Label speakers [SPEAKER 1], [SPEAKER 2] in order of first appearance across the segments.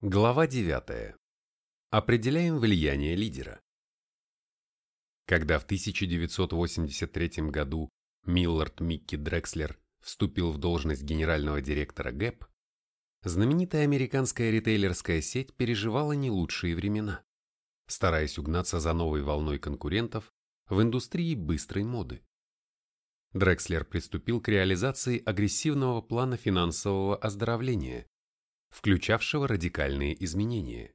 [SPEAKER 1] Глава 9. Определяем влияние лидера. Когда в 1983 году Миллард Микки Дрекслер вступил в должность генерального директора Gap, знаменитая американская ритейлерская сеть переживала не лучшие времена, стараясь угнаться за новой волной конкурентов в индустрии быстрой моды. Дрекслер приступил к реализации агрессивного плана финансового оздоровления, включавшего радикальные изменения.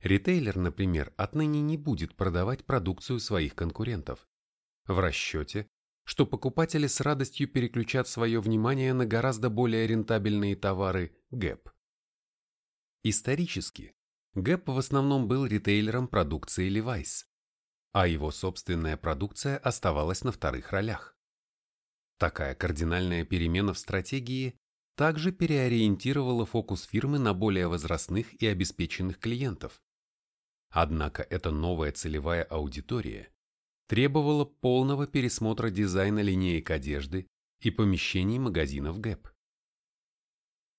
[SPEAKER 1] Ритейлер, например, отныне не будет продавать продукцию своих конкурентов в расчете, что покупатели с радостью переключат свое внимание на гораздо более рентабельные товары Gap. Исторически, Gap в основном был ритейлером продукции Levi's, а его собственная продукция оставалась на вторых ролях. Такая кардинальная перемена в стратегии также переориентировала фокус фирмы на более возрастных и обеспеченных клиентов. Однако эта новая целевая аудитория требовала полного пересмотра дизайна линеек одежды и помещений магазинов Gap.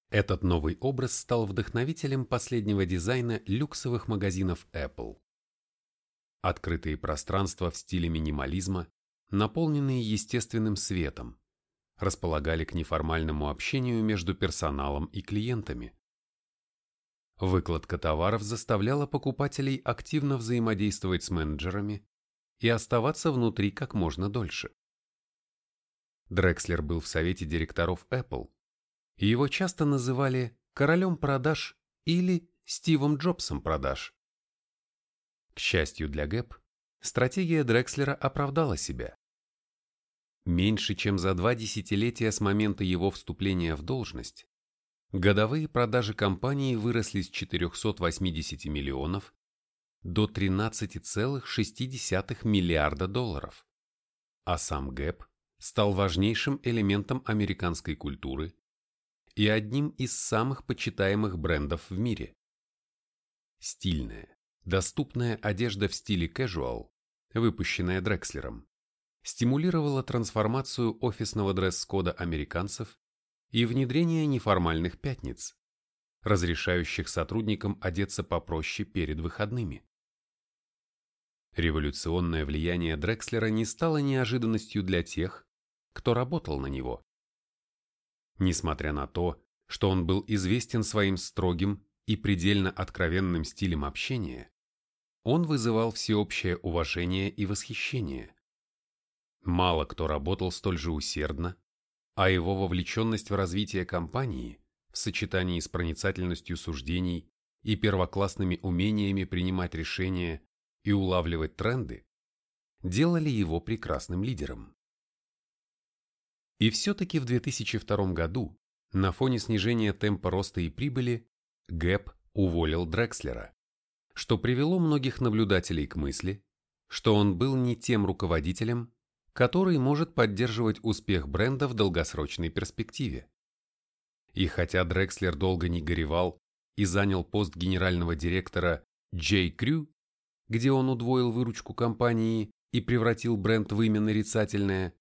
[SPEAKER 1] Этот новый образ стал вдохновителем последнего дизайна люксовых магазинов Apple. Открытые пространства в стиле минимализма, наполненные естественным светом, располагали к неформальному общению между персоналом и клиентами. Выкладка товаров заставляла покупателей активно взаимодействовать с менеджерами и оставаться внутри как можно дольше. Дрекслер был в совете директоров Apple, его часто называли королем продаж или Стивом Джобсом продаж. К счастью для Гэп, стратегия Дрекслера оправдала себя. Меньше чем за два десятилетия с момента его вступления в должность, годовые продажи компании выросли с 480 миллионов до 13,6 миллиарда долларов, а сам Гэп стал важнейшим элементом американской культуры и одним из самых почитаемых брендов в мире. Стильная, доступная одежда в стиле casual, выпущенная Дрекслером, стимулировала трансформацию офисного дресс-кода американцев и внедрение неформальных пятниц, разрешающих сотрудникам одеться попроще перед выходными. Революционное влияние Дрекслера не стало неожиданностью для тех, кто работал на него. Несмотря на то, что он был известен своим строгим и предельно откровенным стилем общения, он вызывал всеобщее уважение и восхищение. Мало кто работал столь же усердно, а его вовлеченность в развитие компании в сочетании с проницательностью суждений и первоклассными умениями принимать решения и улавливать тренды делали его прекрасным лидером. И все-таки в 2002 году на фоне снижения темпа роста и прибыли Гэп уволил Дрекслера, что привело многих наблюдателей к мысли, что он был не тем руководителем, который может поддерживать успех бренда в долгосрочной перспективе. И хотя Дрекслер долго не горевал и занял пост генерального директора J. Crew, где он удвоил выручку компании и превратил бренд в имя нарицательное,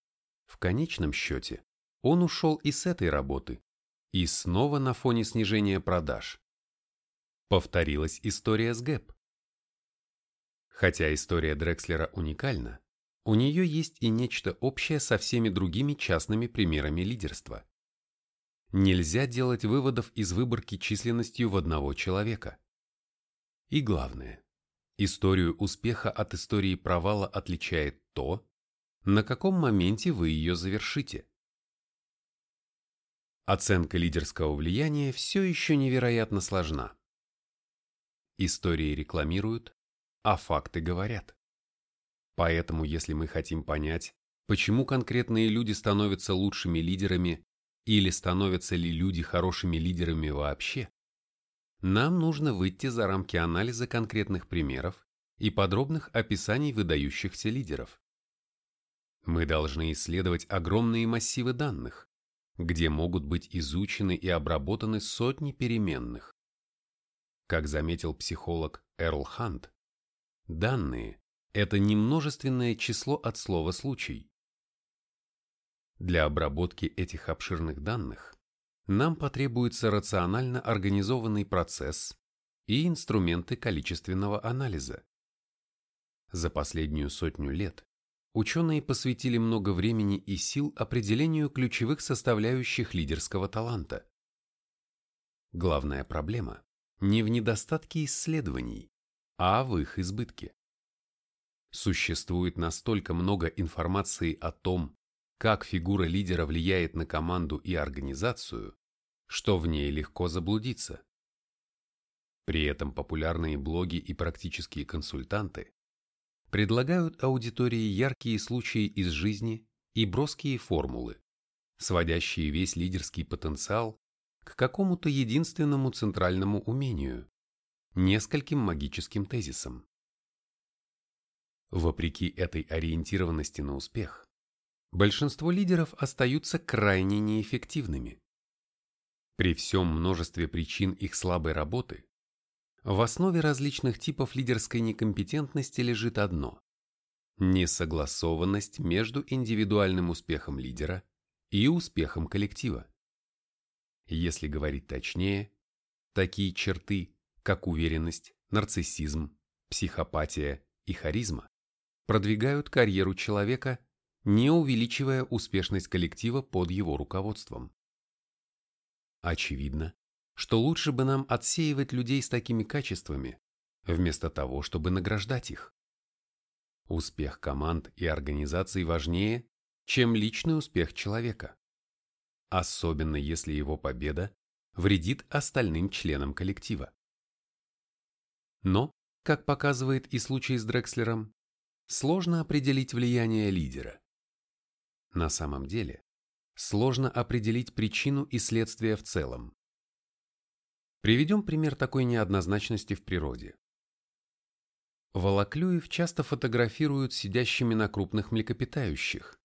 [SPEAKER 1] в конечном счете он ушел и с этой работы, и снова на фоне снижения продаж. Повторилась история с Гэп. Хотя история Дрекслера уникальна, у нее есть и нечто общее со всеми другими частными примерами лидерства. Нельзя делать выводов из выборки численностью в одного человека. И главное, историю успеха от истории провала отличает то, на каком моменте вы ее завершите. Оценка лидерского влияния все еще невероятно сложна. Истории рекламируют, а факты говорят. Поэтому, если мы хотим понять, почему конкретные люди становятся лучшими лидерами или становятся ли люди хорошими лидерами вообще, нам нужно выйти за рамки анализа конкретных примеров и подробных описаний выдающихся лидеров. Мы должны исследовать огромные массивы данных, где могут быть изучены и обработаны сотни переменных. Как заметил психолог Эрл Хант, данные это не множественное число от слова «случай». Для обработки этих обширных данных нам потребуется рационально организованный процесс и инструменты количественного анализа. За последнюю сотню лет ученые посвятили много времени и сил определению ключевых составляющих лидерского таланта. Главная проблема не в недостатке исследований, а в их избытке. Существует настолько много информации о том, как фигура лидера влияет на команду и организацию, что в ней легко заблудиться. При этом популярные блоги и практические консультанты предлагают аудитории яркие случаи из жизни и броские формулы, сводящие весь лидерский потенциал к какому-то единственному центральному умению, нескольким магическим тезисам. Вопреки этой ориентированности на успех, большинство лидеров остаются крайне неэффективными. При всем множестве причин их слабой работы, в основе различных типов лидерской некомпетентности лежит одно – несогласованность между индивидуальным успехом лидера и успехом коллектива. Если говорить точнее, такие черты, как уверенность, нарциссизм, психопатия и харизма, продвигают карьеру человека, не увеличивая успешность коллектива под его руководством. Очевидно, что лучше бы нам отсеивать людей с такими качествами, вместо того, чтобы награждать их. Успех команд и организаций важнее, чем личный успех человека особенно если его победа вредит остальным членам коллектива. Но, как показывает и случай с Дрекслером, сложно определить влияние лидера. На самом деле, сложно определить причину и следствие в целом. Приведем пример такой неоднозначности в природе. Волоклюев часто фотографируют сидящими на крупных млекопитающих,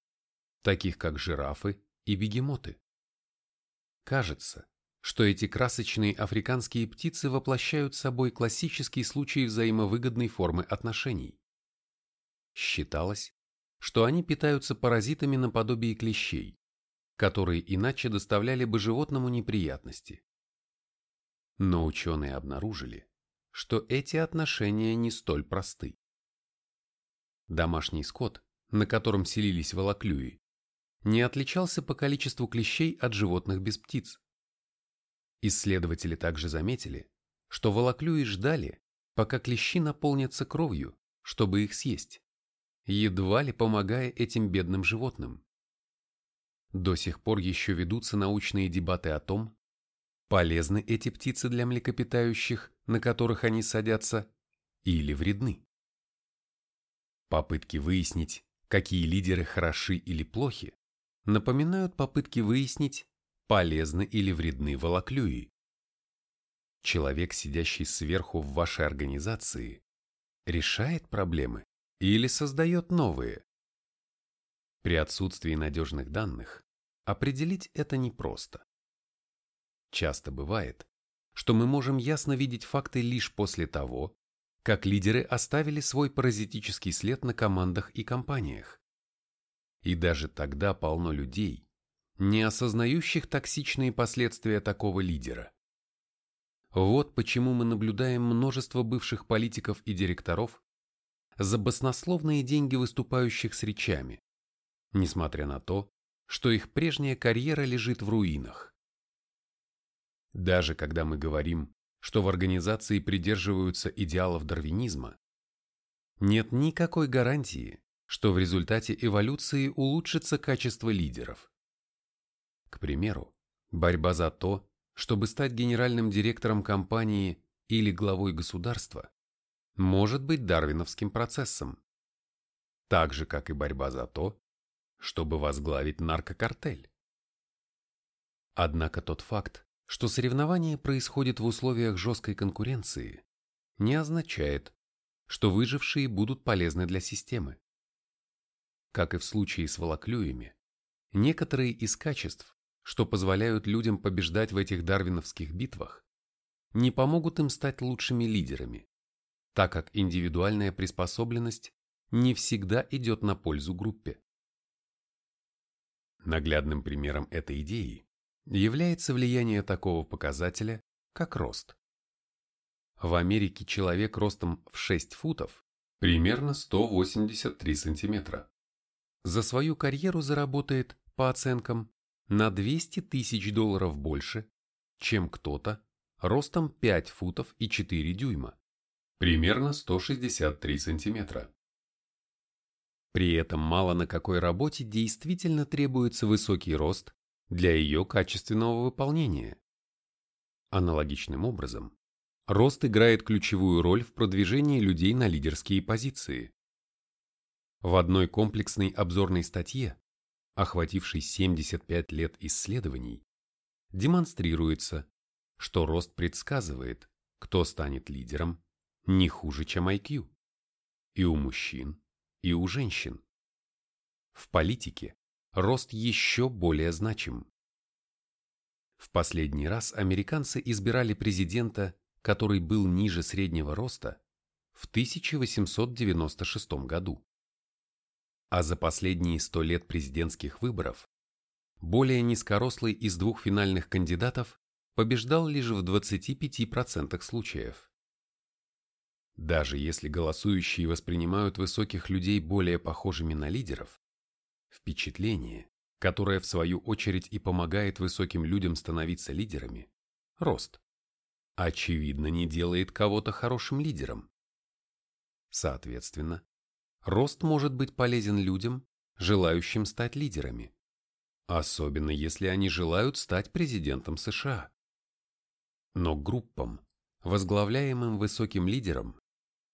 [SPEAKER 1] таких как жирафы и бегемоты. Кажется, что эти красочные африканские птицы воплощают собой классический случай взаимовыгодной формы отношений. Считалось, что они питаются паразитами наподобие клещей, которые иначе доставляли бы животному неприятности. Но ученые обнаружили, что эти отношения не столь просты. Домашний скот, на котором селились волоклюи, не отличался по количеству клещей от животных без птиц. Исследователи также заметили, что волоклюи ждали, пока клещи наполнятся кровью, чтобы их съесть, едва ли помогая этим бедным животным. До сих пор еще ведутся научные дебаты о том, полезны эти птицы для млекопитающих, на которых они садятся, или вредны. Попытки выяснить, какие лидеры хороши или плохи, напоминают попытки выяснить, полезны или вредны волоклюи. Человек, сидящий сверху в вашей организации, решает проблемы или создает новые. При отсутствии надежных данных определить это непросто. Часто бывает, что мы можем ясно видеть факты лишь после того, как лидеры оставили свой паразитический след на командах и компаниях. И даже тогда полно людей, не осознающих токсичные последствия такого лидера. Вот почему мы наблюдаем множество бывших политиков и директоров, за баснословные деньги выступающих с речами, несмотря на то, что их прежняя карьера лежит в руинах. Даже когда мы говорим, что в организации придерживаются идеалов дарвинизма, нет никакой гарантии, что в результате эволюции улучшится качество лидеров. К примеру, борьба за то, чтобы стать генеральным директором компании или главой государства, может быть дарвиновским процессом, так же, как и борьба за то, чтобы возглавить наркокартель. Однако тот факт, что соревнование происходит в условиях жесткой конкуренции, не означает, что выжившие будут полезны для системы. Как и в случае с волоклюями, некоторые из качеств, что позволяют людям побеждать в этих дарвиновских битвах, не помогут им стать лучшими лидерами, так как индивидуальная приспособленность не всегда идет на пользу группе. Наглядным примером этой идеи является влияние такого показателя, как рост. В Америке человек ростом в 6 футов, примерно 183 сантиметра, за свою карьеру заработает, по оценкам, на 200 тысяч долларов больше, чем кто-то ростом 5 футов и 4 дюйма, примерно 163 сантиметра. При этом мало на какой работе действительно требуется высокий рост для ее качественного выполнения. Аналогичным образом, рост играет ключевую роль в продвижении людей на лидерские позиции. В одной комплексной обзорной статье, охватившей 75 лет исследований, демонстрируется, что рост предсказывает, кто станет лидером, не хуже, чем IQ. И у мужчин, и у женщин. В политике рост еще более значим. В последний раз американцы избирали президента, который был ниже среднего роста, в 1896 году. А за последние сто лет президентских выборов более низкорослый из двух финальных кандидатов побеждал лишь в 25% случаев. Даже если голосующие воспринимают высоких людей более похожими на лидеров, впечатление, которое в свою очередь и помогает высоким людям становиться лидерами, рост, очевидно не делает кого-то хорошим лидером. Соответственно, рост может быть полезен людям, желающим стать лидерами, особенно если они желают стать президентом США. Но группам, возглавляемым высоким лидером,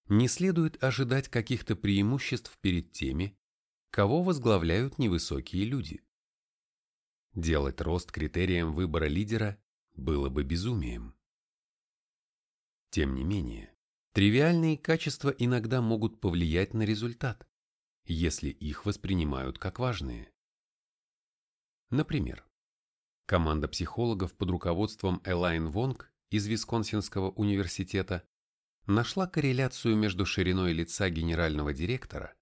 [SPEAKER 1] не следует ожидать каких-то преимуществ перед теми, кого возглавляют невысокие люди. Делать рост критерием выбора лидера было бы безумием. Тем не менее, тривиальные качества иногда могут повлиять на результат, если их воспринимают как важные. Например, команда психологов под руководством Элайн Вонг из Висконсинского университета нашла корреляцию между шириной лица генерального директора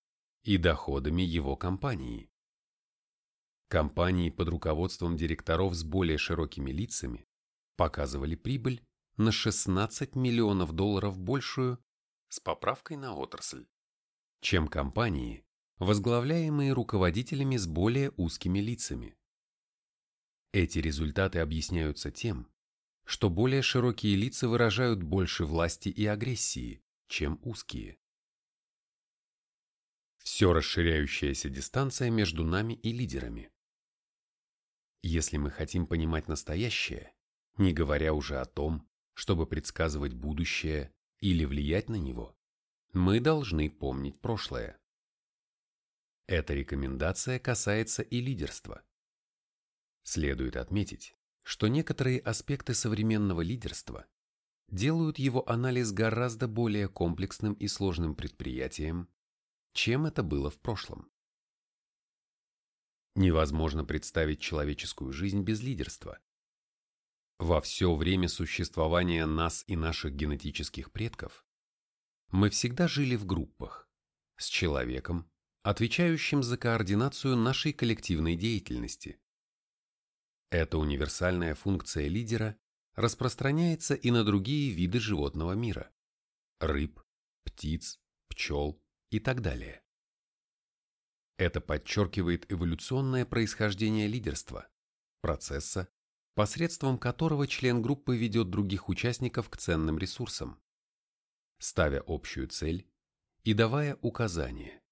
[SPEAKER 1] и доходами его компании. Компании под руководством директоров с более широкими лицами показывали прибыль на 16 миллионов долларов большую с поправкой на отрасль, чем компании, возглавляемые руководителями с более узкими лицами. Эти результаты объясняются тем, что более широкие лица выражают больше власти и агрессии, чем узкие все расширяющаяся дистанция между нами и лидерами. Если мы хотим понимать настоящее, не говоря уже о том, чтобы предсказывать будущее или влиять на него, мы должны помнить прошлое. Эта рекомендация касается и лидерства. Следует отметить, что некоторые аспекты современного лидерства делают его анализ гораздо более комплексным и сложным предприятием, чем это было в прошлом. Невозможно представить человеческую жизнь без лидерства. Во все время существования нас и наших генетических предков мы всегда жили в группах, с человеком, отвечающим за координацию нашей коллективной деятельности. Эта универсальная функция лидера распространяется и на другие виды животного мира – рыб, птиц, пчел, и так далее. Это подчеркивает эволюционное происхождение лидерства, процесса, посредством которого член группы ведет других участников к ценным ресурсам, ставя общую цель и давая указания,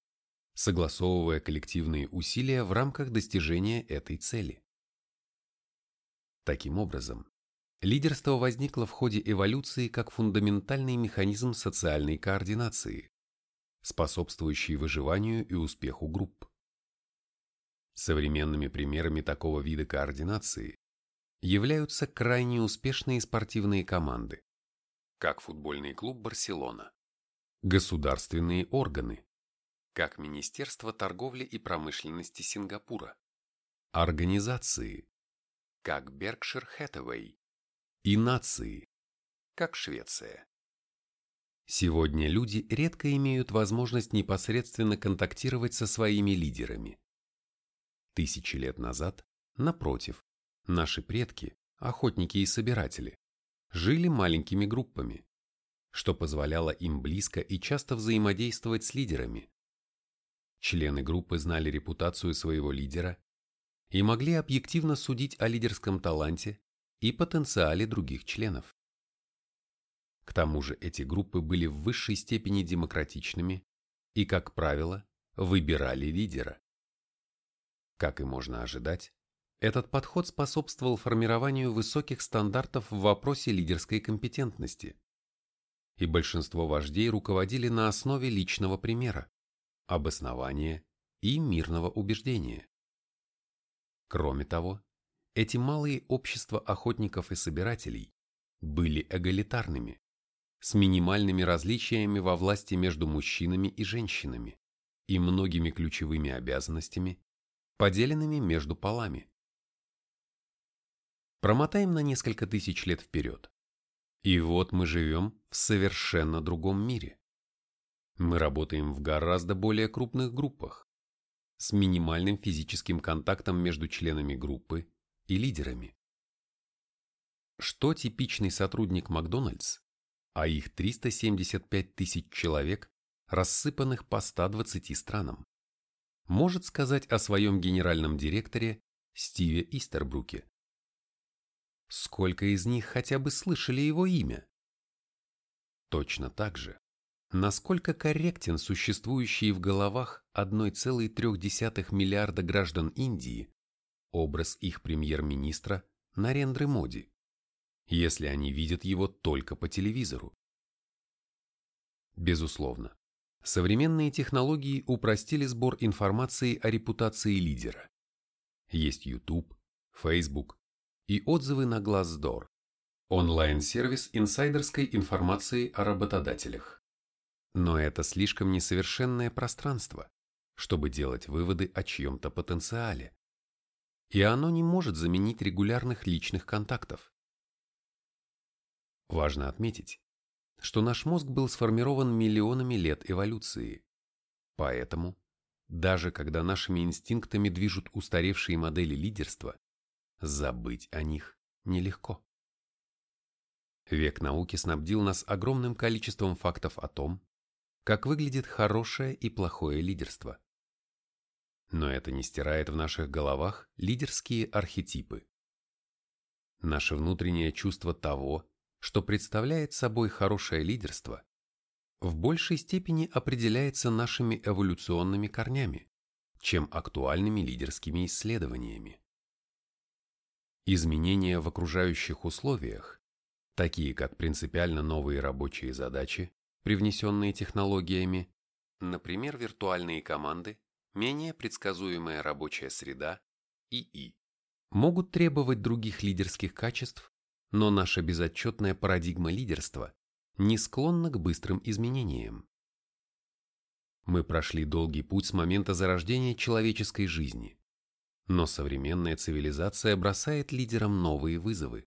[SPEAKER 1] согласовывая коллективные усилия в рамках достижения этой цели. Таким образом, лидерство возникло в ходе эволюции как фундаментальный механизм социальной координации, способствующие выживанию и успеху групп. Современными примерами такого вида координации являются крайне успешные спортивные команды, как футбольный клуб «Барселона», государственные органы, как Министерство торговли и промышленности Сингапура, организации, как Berkshire Hathaway, и нации, как Швеция. Сегодня люди редко имеют возможность непосредственно контактировать со своими лидерами. Тысячи лет назад, напротив, Наши предки, охотники и собиратели, жили маленькими группами, что позволяло им близко и часто взаимодействовать с лидерами. Члены группы знали репутацию своего лидера и могли объективно судить о лидерском таланте и потенциале других членов. К тому же эти группы были в высшей степени демократичными и, как правило, выбирали лидера. Как и можно ожидать, этот подход способствовал формированию высоких стандартов в вопросе лидерской компетентности. И большинство вождей руководили на основе личного примера, обоснования и мирного убеждения. Кроме того, эти малые общества охотников и собирателей были эгалитарными, с минимальными различиями во власти между мужчинами и женщинами и многими ключевыми обязанностями, поделенными между полами. Промотаем на несколько тысяч лет вперед. И вот мы живем в совершенно другом мире. Мы работаем в гораздо более крупных группах, с минимальным физическим контактом между членами группы и лидерами. Что типичный сотрудник Макдональдс, а их 375 тысяч человек, рассыпанных по 120 странам, может сказать о своем генеральном директоре Стиве Истербруке? сколько из них хотя бы слышали его имя. Точно так же, насколько корректен существующий в головах 1,3 миллиарда граждан Индии образ их премьер-министра Нарендры Моди, если они видят его только по телевизору. Безусловно, современные технологии упростили сбор информации о репутации лидера. Есть YouTube, Facebook, и отзывы на Glassdoor. Онлайн-сервис инсайдерской информации о работодателях. Но это слишком несовершенное пространство, чтобы делать выводы о чьем-то потенциале. И оно не может заменить регулярных личных контактов. Важно отметить, что наш мозг был сформирован миллионами лет эволюции. Поэтому, даже когда нашими инстинктами движут устаревшие модели лидерства, Забыть о них нелегко. Век науки снабдил нас огромным количеством фактов о том, как выглядит хорошее и плохое лидерство. Но это не стирает в наших головах лидерские архетипы. Наше внутреннее чувство того, что представляет собой хорошее лидерство, в большей степени определяется нашими эволюционными корнями, чем актуальными лидерскими исследованиями. Изменения в окружающих условиях, такие как принципиально новые рабочие задачи, привнесенные технологиями, например, виртуальные команды, менее предсказуемая рабочая среда, ИИ, могут требовать других лидерских качеств, но наша безотчетная парадигма лидерства не склонна к быстрым изменениям. Мы прошли долгий путь с момента зарождения человеческой жизни. Но современная цивилизация бросает лидерам новые вызовы.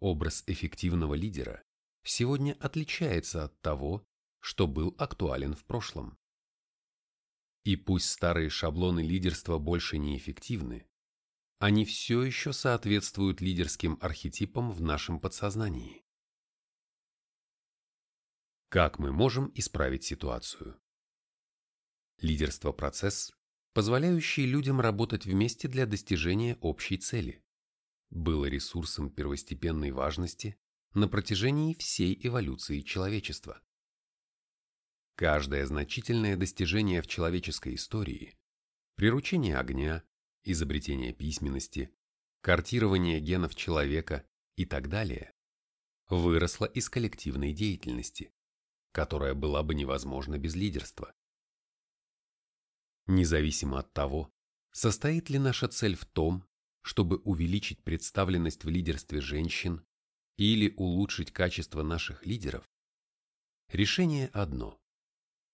[SPEAKER 1] Образ эффективного лидера сегодня отличается от того, что был актуален в прошлом. И пусть старые шаблоны лидерства больше не эффективны, они все еще соответствуют лидерским архетипам в нашем подсознании. Как мы можем исправить ситуацию? Лидерство – процесс, позволяющий людям работать вместе для достижения общей цели, было ресурсом первостепенной важности на протяжении всей эволюции человечества. Каждое значительное достижение в человеческой истории – приручение огня, изобретение письменности, картирование генов человека и так далее – выросло из коллективной деятельности, которая была бы невозможна без лидерства. Независимо от того, состоит ли наша цель в том, чтобы увеличить представленность в лидерстве женщин или улучшить качество наших лидеров, решение одно.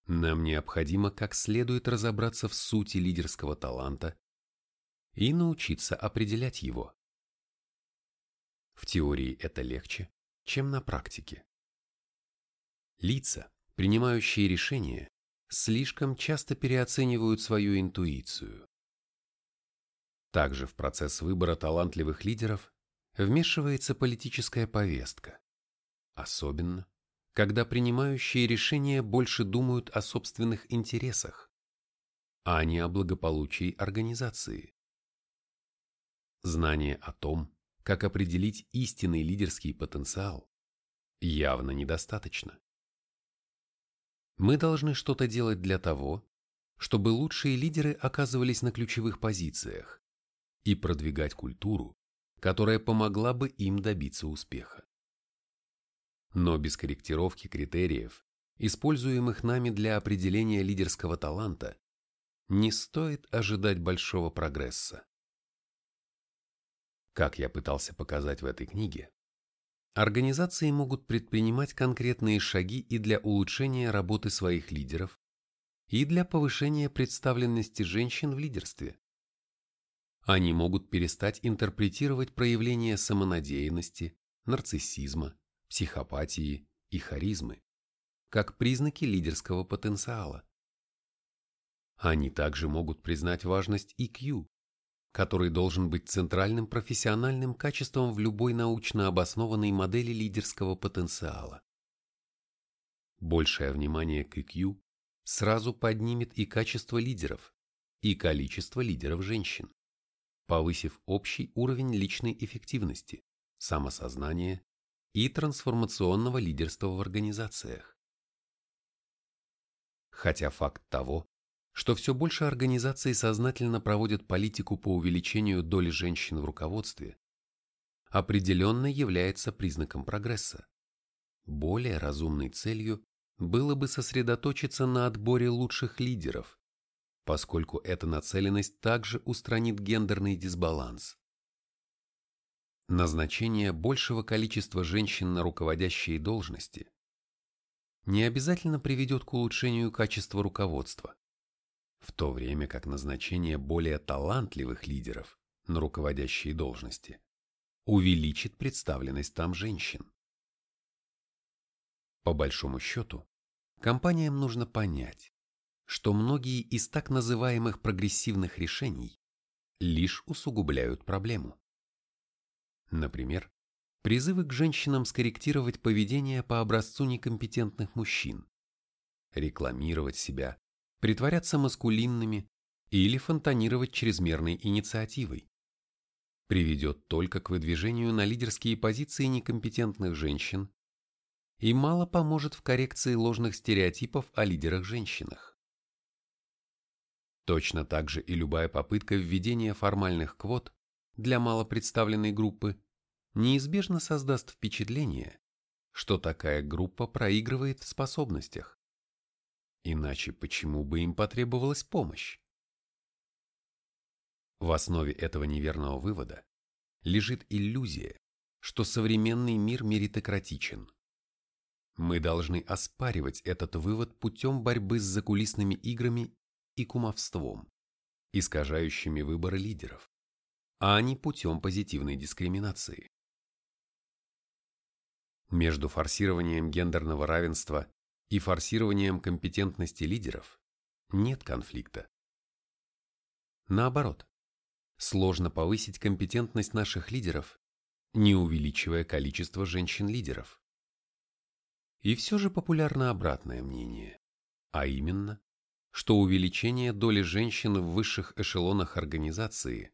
[SPEAKER 1] Нам необходимо как следует разобраться в сути лидерского таланта и научиться определять его. В теории это легче, чем на практике. Лица, принимающие решения, слишком часто переоценивают свою интуицию. Также в процесс выбора талантливых лидеров вмешивается политическая повестка, особенно когда принимающие решения больше думают о собственных интересах, а не о благополучии организации. Знание о том, как определить истинный лидерский потенциал, явно недостаточно. Мы должны что-то делать для того, чтобы лучшие лидеры оказывались на ключевых позициях и продвигать культуру, которая помогла бы им добиться успеха. Но без корректировки критериев, используемых нами для определения лидерского таланта, не стоит ожидать большого прогресса. Как я пытался показать в этой книге, Организации могут предпринимать конкретные шаги и для улучшения работы своих лидеров, и для повышения представленности женщин в лидерстве. Они могут перестать интерпретировать проявления самонадеянности, нарциссизма, психопатии и харизмы как признаки лидерского потенциала. Они также могут признать важность EQ который должен быть центральным профессиональным качеством в любой научно обоснованной модели лидерского потенциала. Большее внимание к IQ сразу поднимет и качество лидеров, и количество лидеров женщин, повысив общий уровень личной эффективности, самосознания и трансформационного лидерства в организациях. Хотя факт того, что все больше организаций сознательно проводят политику по увеличению доли женщин в руководстве, определенно является признаком прогресса. Более разумной целью было бы сосредоточиться на отборе лучших лидеров, поскольку эта нацеленность также устранит гендерный дисбаланс. Назначение большего количества женщин на руководящие должности не обязательно приведет к улучшению качества руководства в то время как назначение более талантливых лидеров на руководящие должности увеличит представленность там женщин. По большому счету, компаниям нужно понять, что многие из так называемых прогрессивных решений лишь усугубляют проблему. Например, призывы к женщинам скорректировать поведение по образцу некомпетентных мужчин, рекламировать себя притворяться маскулинными или фонтанировать чрезмерной инициативой. Приведет только к выдвижению на лидерские позиции некомпетентных женщин и мало поможет в коррекции ложных стереотипов о лидерах-женщинах. Точно так же и любая попытка введения формальных квот для малопредставленной группы неизбежно создаст впечатление, что такая группа проигрывает в способностях. Иначе почему бы им потребовалась помощь? В основе этого неверного вывода лежит иллюзия, что современный мир меритократичен. Мы должны оспаривать этот вывод путем борьбы с закулисными играми и кумовством, искажающими выборы лидеров, а не путем позитивной дискриминации. Между форсированием гендерного равенства и форсированием компетентности лидеров нет конфликта. Наоборот, сложно повысить компетентность наших лидеров, не увеличивая количество женщин-лидеров. И все же популярно обратное мнение, а именно, что увеличение доли женщин в высших эшелонах организации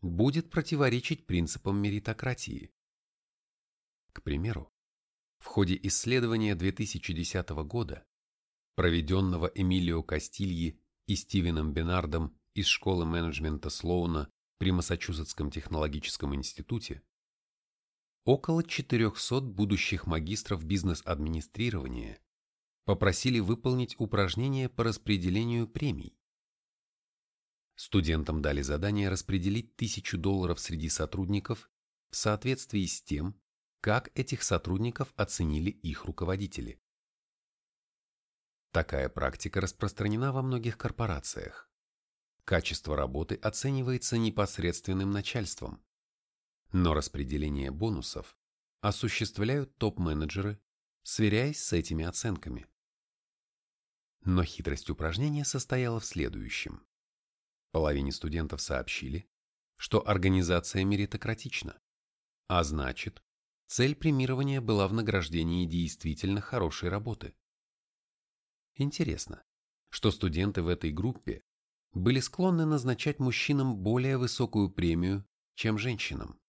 [SPEAKER 1] будет противоречить принципам меритократии. К примеру, в ходе исследования 2010 года, проведенного Эмилио Кастильи и Стивеном Бенардом из школы менеджмента Слоуна при Массачусетском технологическом институте, около 400 будущих магистров бизнес-администрирования попросили выполнить упражнение по распределению премий. Студентам дали задание распределить 1000 долларов среди сотрудников в соответствии с тем, как этих сотрудников оценили их руководители. Такая практика распространена во многих корпорациях. Качество работы оценивается непосредственным начальством, но распределение бонусов осуществляют топ-менеджеры, сверяясь с этими оценками. Но хитрость упражнения состояла в следующем. Половине студентов сообщили, что организация меритократична, а значит, цель премирования была в награждении действительно хорошей работы. Интересно, что студенты в этой группе были склонны назначать мужчинам более высокую премию, чем женщинам,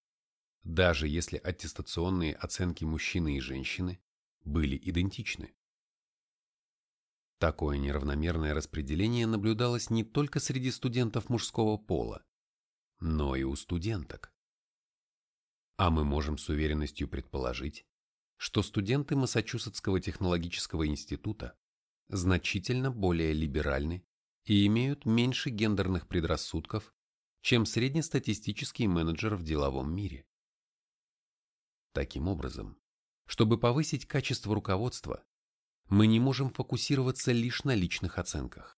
[SPEAKER 1] даже если аттестационные оценки мужчины и женщины были идентичны. Такое неравномерное распределение наблюдалось не только среди студентов мужского пола, но и у студенток. А мы можем с уверенностью предположить, что студенты Массачусетского технологического института значительно более либеральны и имеют меньше гендерных предрассудков, чем среднестатистический менеджер в деловом мире. Таким образом, чтобы повысить качество руководства, мы не можем фокусироваться лишь на личных оценках.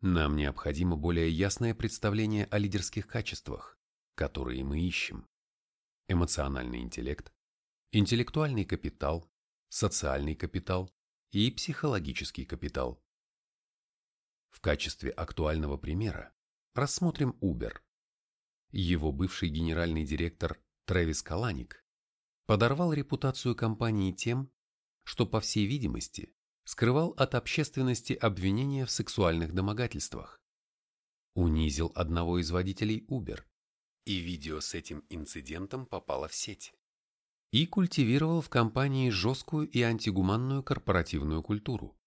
[SPEAKER 1] Нам необходимо более ясное представление о лидерских качествах, которые мы ищем. Эмоциональный интеллект, интеллектуальный капитал, социальный капитал и психологический капитал. В качестве актуального примера рассмотрим Uber. Его бывший генеральный директор Трэвис Каланик подорвал репутацию компании тем, что, по всей видимости, скрывал от общественности обвинения в сексуальных домогательствах. Унизил одного из водителей Uber, и видео с этим инцидентом попало в сеть. И культивировал в компании жесткую и антигуманную корпоративную культуру.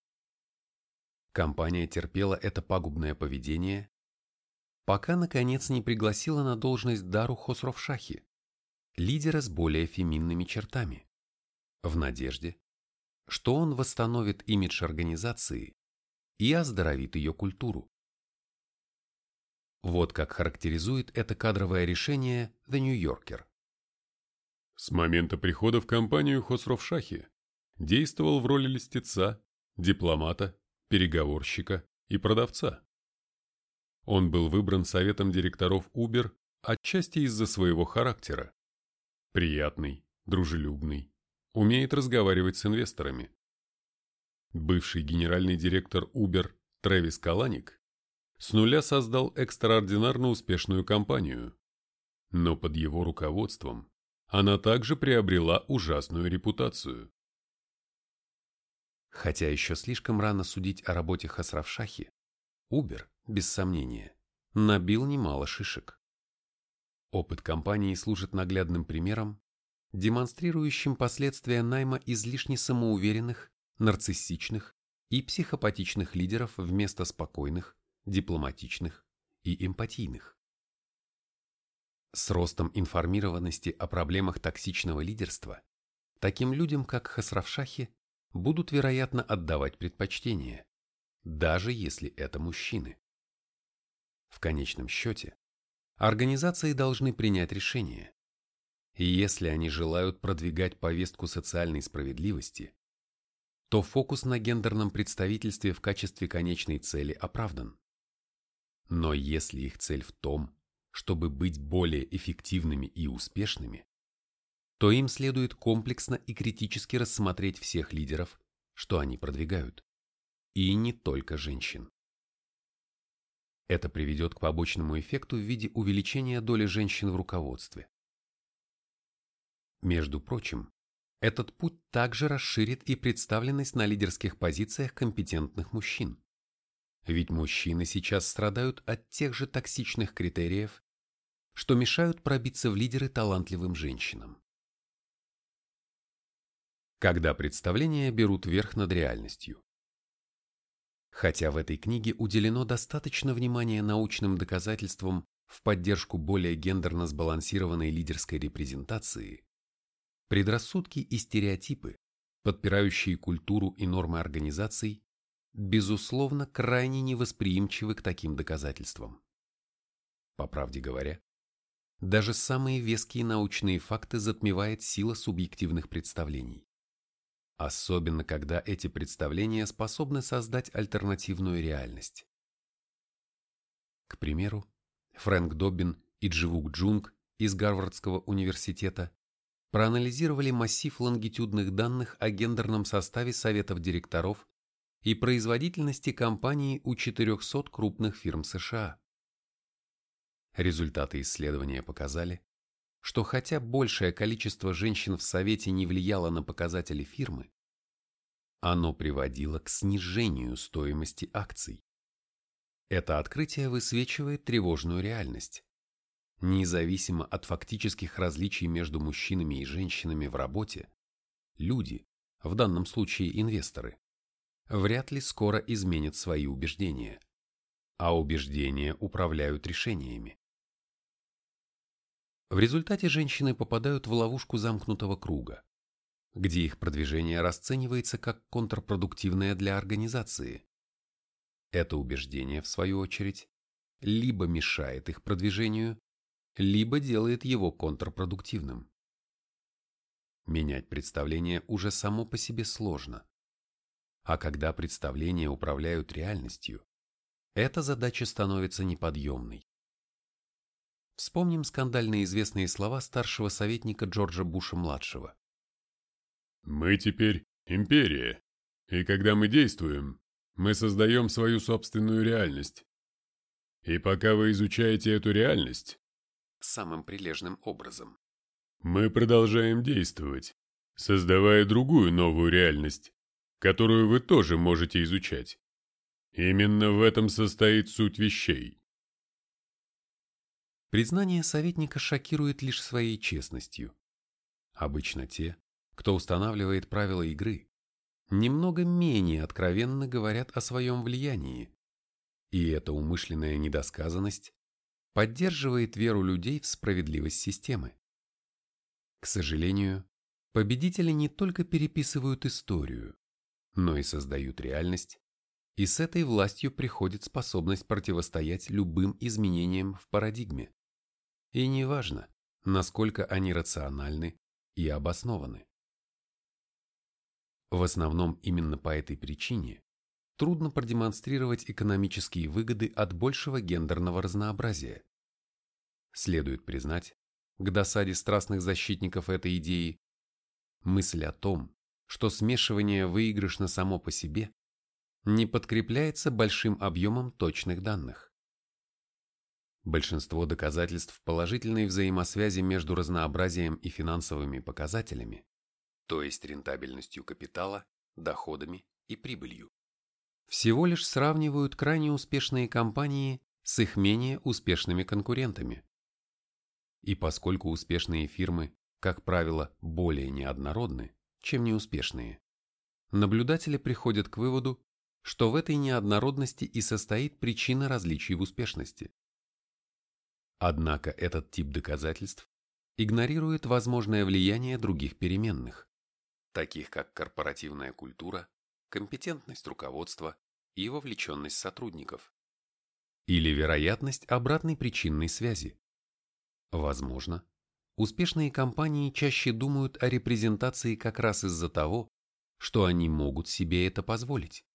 [SPEAKER 1] Компания терпела это пагубное поведение, пока, наконец, не пригласила на должность Дару Хосровшахи, лидера с более феминными чертами, в надежде, что он восстановит имидж организации и оздоровит ее культуру. Вот как характеризует это кадровое решение The New Yorker.
[SPEAKER 2] С момента прихода в компанию Хосров Шахи действовал в роли льстеца, дипломата, переговорщика и продавца. Он был выбран советом директоров Uber отчасти из-за своего характера. Приятный, дружелюбный, умеет разговаривать с инвесторами. Бывший генеральный директор Uber Трэвис Каланик с нуля создал экстраординарно успешную компанию, но под его руководством она также приобрела ужасную репутацию.
[SPEAKER 1] Хотя еще слишком рано судить о работе Хасравшахи, Uber, без сомнения, набил немало шишек. Опыт компании служит наглядным примером демонстрирующим последствия найма излишне самоуверенных, нарциссичных и психопатичных лидеров вместо спокойных, дипломатичных и эмпатийных. С ростом информированности о проблемах токсичного лидерства таким людям, как Хасравшахи, будут, вероятно, отдавать предпочтение, даже если это мужчины. В конечном счете, организации должны принять решение, и если они желают продвигать повестку социальной справедливости, то фокус на гендерном представительстве в качестве конечной цели оправдан. Но если их цель в том, чтобы быть более эффективными и успешными, то им следует комплексно и критически рассмотреть всех лидеров, что они продвигают, и не только женщин. Это приведет к побочному эффекту в виде увеличения доли женщин в руководстве. Между прочим, этот путь также расширит и представленность на лидерских позициях компетентных мужчин. Ведь мужчины сейчас страдают от тех же токсичных критериев, что мешают пробиться в лидеры талантливым женщинам. Когда представления берут верх над реальностью. Хотя в этой книге уделено достаточно внимания научным доказательствам в поддержку более гендерно сбалансированной лидерской репрезентации, Предрассудки и стереотипы, подпирающие культуру и нормы организаций, безусловно, крайне невосприимчивы к таким доказательствам. По правде говоря, даже самые веские научные факты затмевает сила субъективных представлений. Особенно, когда эти представления способны создать альтернативную реальность. К примеру, Фрэнк Доббин и Дживук Джунг из Гарвардского университета проанализировали массив лонгитюдных данных о гендерном составе советов директоров и производительности компаний у 400 крупных фирм США. Результаты исследования показали, что хотя большее количество женщин в Совете не влияло на показатели фирмы, оно приводило к снижению стоимости акций. Это открытие высвечивает тревожную реальность. Независимо от фактических различий между мужчинами и женщинами в работе, люди, в данном случае инвесторы, вряд ли скоро изменят свои убеждения, а убеждения управляют решениями. В результате женщины попадают в ловушку замкнутого круга, где их продвижение расценивается как контрпродуктивное для организации. Это убеждение, в свою очередь, либо мешает их продвижению, либо делает его контрпродуктивным. Менять представление уже само по себе сложно. А когда представления управляют реальностью, эта задача становится неподъемной. Вспомним скандально известные слова старшего советника Джорджа Буша-младшего.
[SPEAKER 2] «Мы теперь империя, и когда мы действуем, мы создаем свою собственную реальность. И пока вы изучаете эту реальность,
[SPEAKER 1] самым прилежным образом,
[SPEAKER 2] мы продолжаем действовать, создавая другую новую реальность, которую вы тоже можете изучать. Именно в этом состоит суть вещей.
[SPEAKER 1] Признание советника шокирует лишь своей честностью. Обычно те, кто устанавливает правила игры, немного менее откровенно говорят о своем влиянии, и эта умышленная недосказанность поддерживает веру людей в справедливость системы. К сожалению, победители не только переписывают историю, но и создают реальность, и с этой властью приходит способность противостоять любым изменениям в парадигме. И неважно, насколько они рациональны и обоснованы. В основном именно по этой причине трудно продемонстрировать экономические выгоды от большего гендерного разнообразия. Следует признать, к досаде страстных защитников этой идеи, мысль о том, что смешивание выигрышно само по себе, не подкрепляется большим объемом точных данных. Большинство доказательств положительной взаимосвязи между разнообразием и финансовыми показателями то есть рентабельностью капитала, доходами и прибылью. Всего лишь сравнивают крайне успешные компании с их менее успешными конкурентами. И поскольку успешные фирмы, как правило, более неоднородны, чем неуспешные, наблюдатели приходят к выводу, что в этой неоднородности и состоит причина различий в успешности. Однако этот тип доказательств игнорирует возможное влияние других переменных, таких как корпоративная культура, компетентность руководства и вовлеченность сотрудников. Или вероятность обратной причинной связи. Возможно, успешные компании чаще думают о репрезентации как раз из-за того, что они могут себе это позволить.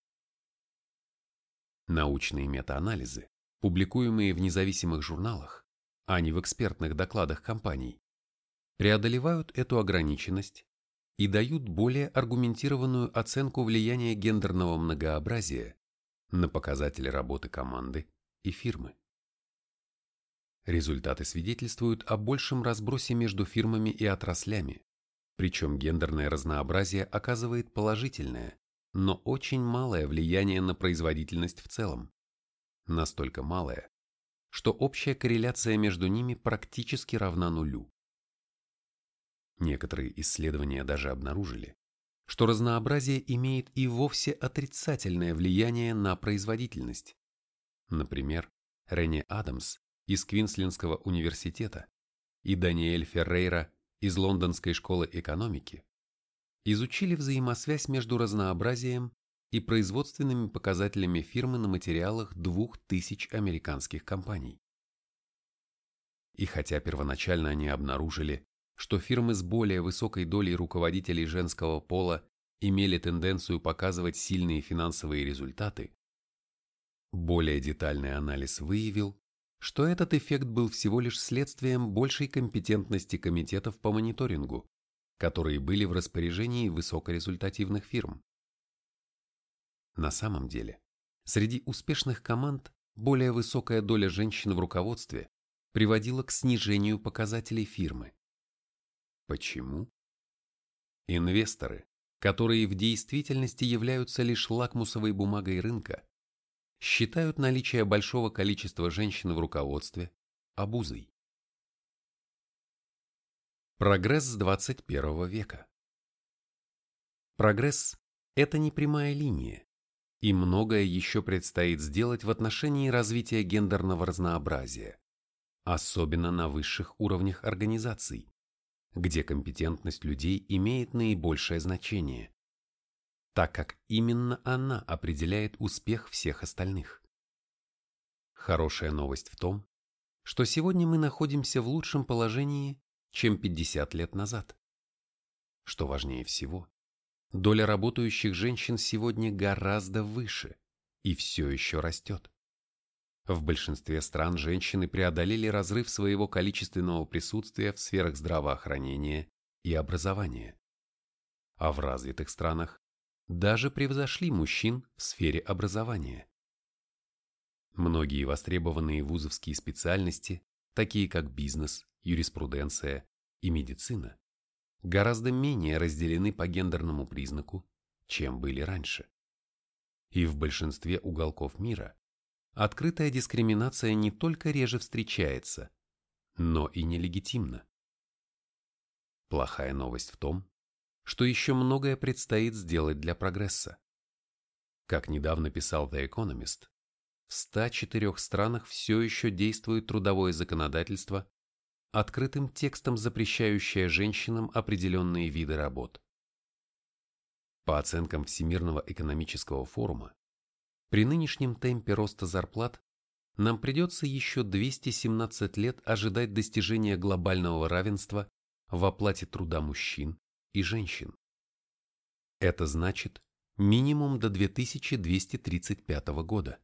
[SPEAKER 1] Научные метаанализы, публикуемые в независимых журналах, а не в экспертных докладах компаний, преодолевают эту ограниченность и дают более аргументированную оценку влияния гендерного многообразия на показатели работы команды и фирмы. Результаты свидетельствуют о большем разбросе между фирмами и отраслями, причем гендерное разнообразие оказывает положительное, но очень малое влияние на производительность в целом. Настолько малое, что общая корреляция между ними практически равна нулю. Некоторые исследования даже обнаружили, что разнообразие имеет и вовсе отрицательное влияние на производительность. Например, Рене Адамс из Квинслендского университета и Даниэль Феррейра из Лондонской школы экономики изучили взаимосвязь между разнообразием и производственными показателями фирмы на материалах двух тысяч американских компаний. И хотя первоначально они обнаружили, что фирмы с более высокой долей руководителей женского пола имели тенденцию показывать сильные финансовые результаты, более детальный анализ выявил, что этот эффект был всего лишь следствием большей компетентности комитетов по мониторингу, которые были в распоряжении высокорезультативных фирм. На самом деле, среди успешных команд более высокая доля женщин в руководстве приводило к снижению показателей фирмы. Почему? Инвесторы, которые в действительности являются лишь лакмусовой бумагой рынка, считают наличие большого количества женщин в руководстве обузой. Прогресс 21 века Прогресс – это не прямая линия, и многое еще предстоит сделать в отношении развития гендерного разнообразия, особенно на высших уровнях организаций, где компетентность людей имеет наибольшее значение, так как именно она определяет успех всех остальных. Хорошая новость в том, что сегодня мы находимся в лучшем положении, чем 50 лет назад. Что важнее всего, доля работающих женщин сегодня гораздо выше и все еще растет. В большинстве стран женщины преодолели разрыв своего количественного присутствия в сферах здравоохранения и образования. А в развитых странах даже превзошли мужчин в сфере образования. Многие востребованные вузовские специальности, такие как бизнес, юриспруденция и медицина, гораздо менее разделены по гендерному признаку, чем были раньше. И в большинстве уголков мира открытая дискриминация не только реже встречается, но и нелегитимна. Плохая новость в том, что еще многое предстоит сделать для прогресса. Как недавно писал The Economist, в 104 странах все еще действует трудовое законодательство, открытым текстом запрещающее женщинам определенные виды работ. По оценкам Всемирного экономического форума, при нынешнем темпе роста зарплат нам придется еще 217 лет ожидать достижения глобального равенства в оплате труда мужчин и женщин. Это значит минимум до 2235 года.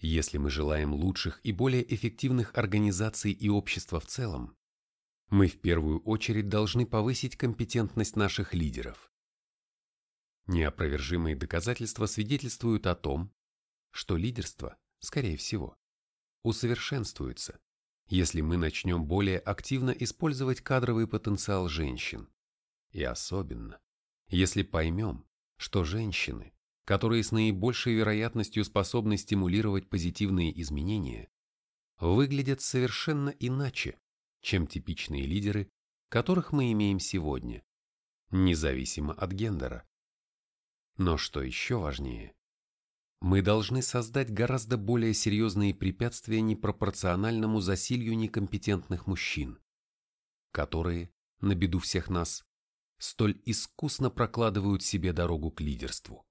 [SPEAKER 1] Если мы желаем лучших и более эффективных организаций и общества в целом, мы в первую очередь должны повысить компетентность наших лидеров. Неопровержимые доказательства свидетельствуют о том, что лидерство, скорее всего, усовершенствуется, если мы начнем более активно использовать кадровый потенциал женщин. И особенно, если поймем, что женщины, которые с наибольшей вероятностью способны стимулировать позитивные изменения, выглядят совершенно иначе, чем типичные лидеры, которых мы имеем сегодня, независимо от гендера. Но что еще важнее, мы должны создать гораздо более серьезные препятствия непропорциональному засилью некомпетентных мужчин, которые, на беду всех нас, столь искусно прокладывают себе дорогу к лидерству.